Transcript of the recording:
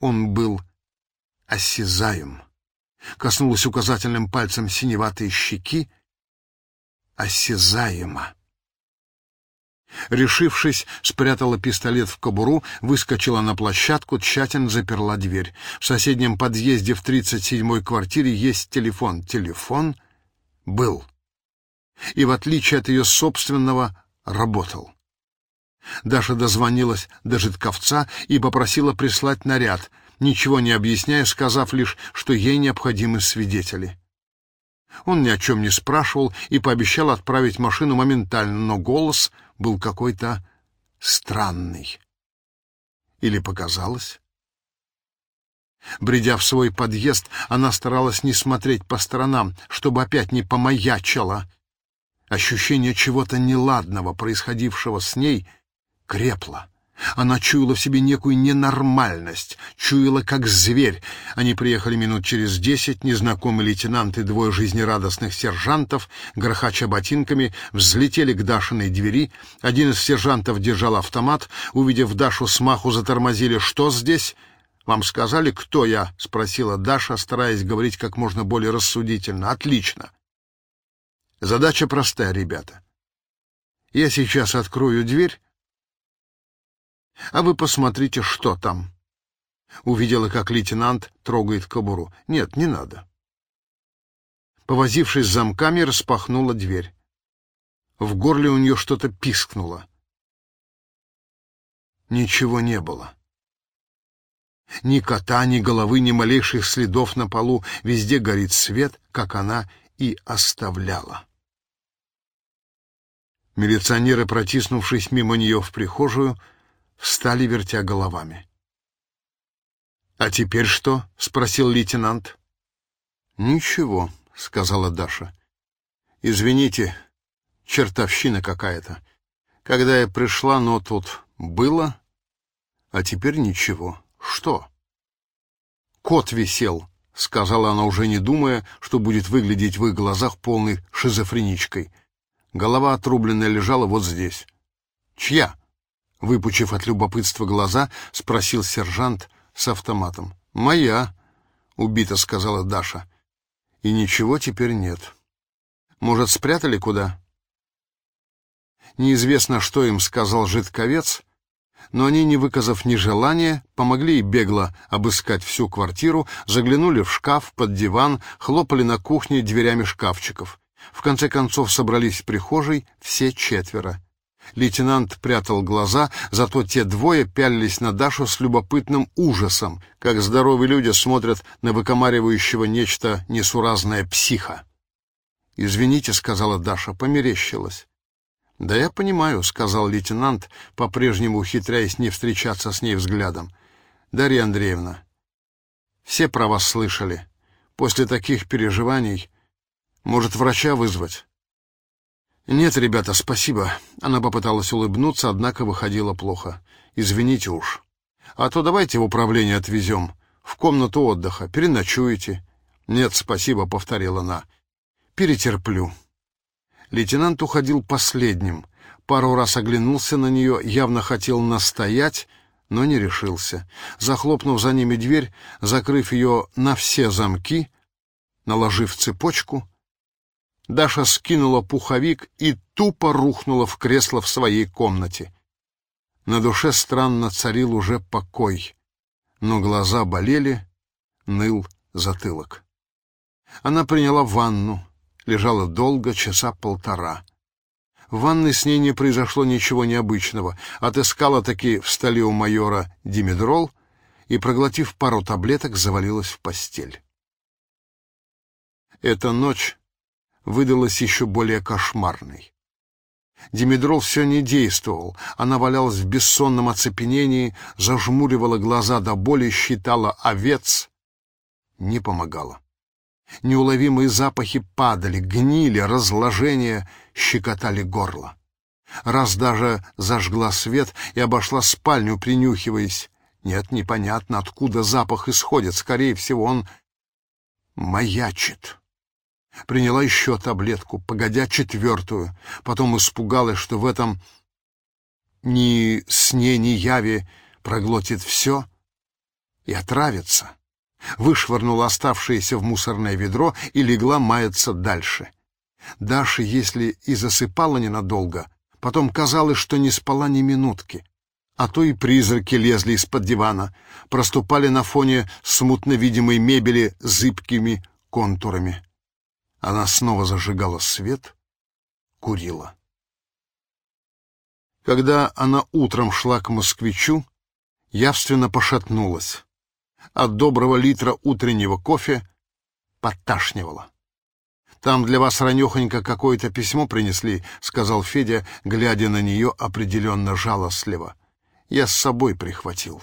Он был осязаем. Коснулась указательным пальцем синеватые щеки. Осязаемо. Решившись, спрятала пистолет в кобуру, выскочила на площадку, тщательно заперла дверь. В соседнем подъезде в 37-й квартире есть телефон. Телефон был. И в отличие от ее собственного, работал. Даша дозвонилась до Житковца и попросила прислать наряд, ничего не объясняя, сказав лишь, что ей необходимы свидетели. Он ни о чем не спрашивал и пообещал отправить машину моментально, но голос был какой-то странный. Или показалось? Бредя в свой подъезд, она старалась не смотреть по сторонам, чтобы опять не помаячило. Ощущение чего-то неладного, происходившего с ней, крепло. Она чуяла в себе некую ненормальность, чуяла как зверь. Они приехали минут через десять, незнакомый лейтенант и двое жизнерадостных сержантов, грохоча ботинками, взлетели к Дашиной двери. Один из сержантов держал автомат. Увидев Дашу, смаху затормозили. «Что здесь?» «Вам сказали, кто я?» — спросила Даша, стараясь говорить как можно более рассудительно. «Отлично. Задача простая, ребята. Я сейчас открою дверь, а вы посмотрите, что там. Увидела, как лейтенант трогает кобуру. Нет, не надо. Повозившись замками, распахнула дверь. В горле у нее что-то пискнуло. Ничего не было. Ни кота, ни головы, ни малейших следов на полу. Везде горит свет, как она и оставляла. Милиционеры, протиснувшись мимо нее в прихожую, встали, вертя головами. «А теперь что?» — спросил лейтенант. «Ничего», — сказала Даша. «Извините, чертовщина какая-то. Когда я пришла, но тут было, а теперь ничего. Что?» «Кот висел», — сказала она, уже не думая, что будет выглядеть в их глазах полной шизофреничкой. Голова отрубленная лежала вот здесь. «Чья?» Выпучив от любопытства глаза, спросил сержант с автоматом. «Моя», — убито сказала Даша. «И ничего теперь нет. Может, спрятали куда?» Неизвестно, что им сказал жидковец, но они, не выказав ни желания, помогли и бегло обыскать всю квартиру, заглянули в шкаф, под диван, хлопали на кухне дверями шкафчиков. В конце концов собрались в прихожей все четверо. Лейтенант прятал глаза, зато те двое пялились на Дашу с любопытным ужасом, как здоровые люди смотрят на выкомаривающего нечто несуразное психа. «Извините», — сказала Даша, — померещилась. «Да я понимаю», — сказал лейтенант, по-прежнему ухитряясь не встречаться с ней взглядом. «Дарья Андреевна, все про вас слышали. После таких переживаний, может, врача вызвать?» «Нет, ребята, спасибо». Она попыталась улыбнуться, однако выходило плохо. «Извините уж. А то давайте в управление отвезем. В комнату отдыха. Переночуете». «Нет, спасибо», — повторила она. «Перетерплю». Лейтенант уходил последним. Пару раз оглянулся на нее, явно хотел настоять, но не решился. Захлопнув за ними дверь, закрыв ее на все замки, наложив цепочку, Даша скинула пуховик и тупо рухнула в кресло в своей комнате. На душе странно царил уже покой, но глаза болели, ныл затылок. Она приняла ванну, лежала долго, часа полтора. В ванной с ней не произошло ничего необычного. Отыскала таки в столе у майора димедрол и, проглотив пару таблеток, завалилась в постель. Эта ночь выдалась еще более кошмарной. Димедрол все не действовал. Она валялась в бессонном оцепенении, зажмуривала глаза до боли, считала овец. Не помогало. Неуловимые запахи падали, гнили, разложения щекотали горло. Раз даже зажгла свет и обошла спальню, принюхиваясь. Нет, непонятно, откуда запах исходит. Скорее всего, он маячит. Приняла еще таблетку, погодя четвертую. Потом испугалась, что в этом ни сне, ни яве проглотит все. и отравится. Вышвырнула оставшееся в мусорное ведро и легла маяться дальше. Даша, если и засыпала ненадолго, потом казалось, что не спала ни минутки. А то и призраки лезли из-под дивана, проступали на фоне смутно видимой мебели зыбкими контурами. Она снова зажигала свет, курила. Когда она утром шла к москвичу, явственно пошатнулась. От доброго литра утреннего кофе подташнивала. «Там для вас ранехонько какое-то письмо принесли», — сказал Федя, глядя на нее определенно жалостливо. «Я с собой прихватил».